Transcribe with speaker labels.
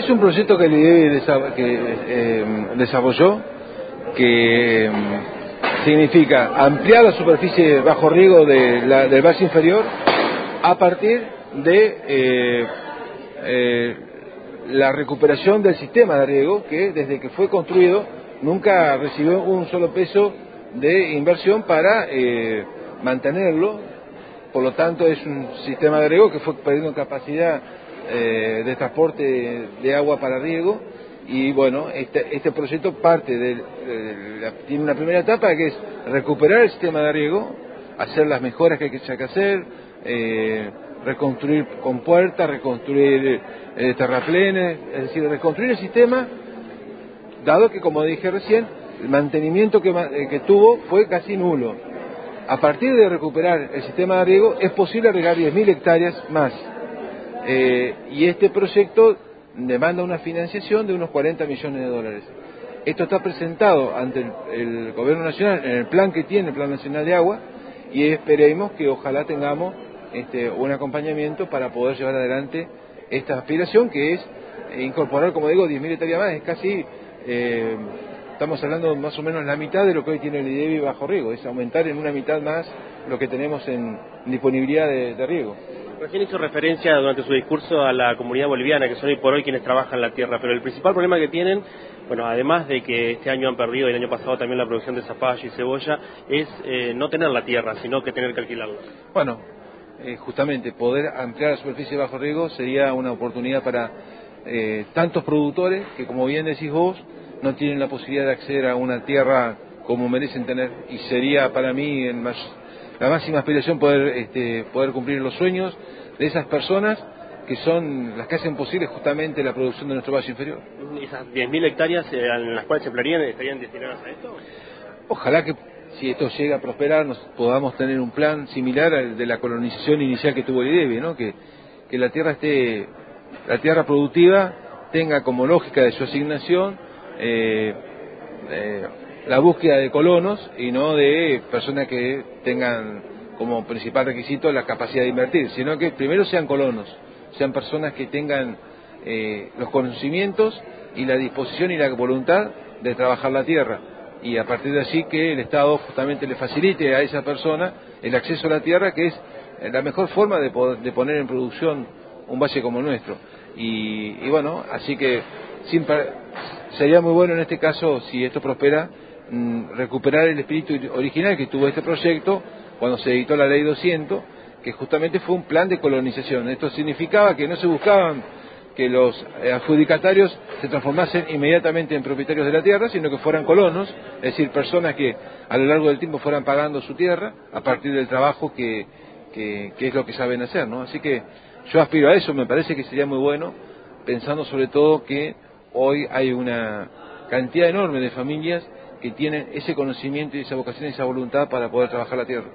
Speaker 1: Es un proyecto que el IDEBI eh, desarrolló que mm, significa ampliar la superficie bajo riego de del valle inferior a partir de eh, eh, la recuperación del sistema de riego que desde que fue construido nunca recibió un solo peso de inversión para mantenerlo. Por lo tanto, es un sistema de riego que fue perdiendo capacidad eh, de transporte de agua para riego y bueno, este, este proyecto parte de, tiene una primera etapa que es recuperar el sistema de riego, hacer las mejoras que hay que hacer, eh, reconstruir con puertas, reconstruir eh, terraplenes, es decir, reconstruir el sistema, dado que como dije recién, el mantenimiento que, que tuvo fue casi nulo. A partir de recuperar el sistema de riego es posible regar 10.000 hectáreas más. Eh, y este proyecto demanda una financiación de unos 40 millones de dólares. Esto está presentado ante el, Gobierno Nacional en el plan que tiene el Plan Nacional de Agua y esperemos que ojalá tengamos este, un acompañamiento para poder llevar adelante esta aspiración que es incorporar, como digo, 10.000 hectáreas más, es casi, eh, estamos hablando más o menos la mitad de lo que hoy tiene el IDEBI bajo riego, es aumentar en una mitad más lo que tenemos en disponibilidad de riego.
Speaker 2: Recién hizo referencia durante su discurso a la comunidad boliviana, que son hoy por hoy quienes trabajan la tierra, pero el principal problema que tienen, bueno, además de que este año han perdido y el año pasado también la producción de zapallo y cebolla, es eh, no tener la tierra, sino que tener que alquilarla.
Speaker 1: Bueno, eh, justamente poder ampliar la superficie de bajo riego sería una oportunidad para eh, tantos productores que, como bien decís vos, no tienen la posibilidad de acceder a una tierra como merecen tener y sería para mí el más la máxima aspiración poder, este, poder cumplir los sueños de esas personas que son las que hacen posible justamente la producción de nuestro valle inferior.
Speaker 2: ¿Esas 10.000 hectáreas eh, en las cuales se emplearían estarían destinadas a esto?
Speaker 1: Ojalá que si esto llega a prosperar nos podamos tener un plan similar al de la colonización inicial que tuvo el IDEBI, ¿no? que, que la tierra esté, la tierra productiva tenga como lógica de su asignación eh, eh, la búsqueda de colonos y no de personas que tengan como principal requisito la capacidad de invertir, sino que primero sean colonos, sean personas que tengan eh, los conocimientos y la disposición y la voluntad de trabajar la tierra y a partir de allí que el Estado justamente le facilite a esa persona el acceso a la tierra que es la mejor forma de, poner en producción un valle como el nuestro. Y, bueno, así que sería muy bueno en este caso, si esto prospera, recuperar el espíritu original que tuvo este proyecto cuando se editó la ley 200, que justamente fue un plan de colonización. Esto significaba que no se buscaban que los eh, adjudicatarios se transformasen inmediatamente en propietarios de la tierra, sino que fueran colonos, es decir, personas que a lo largo del tiempo fueran pagando su tierra a partir del trabajo que, que, que es lo que saben hacer. ¿no? Así que yo aspiro a eso, me parece que sería muy bueno, pensando sobre todo que hoy hay una cantidad enorme de familias que tienen ese conocimiento y esa vocación y esa voluntad para poder trabajar la tierra.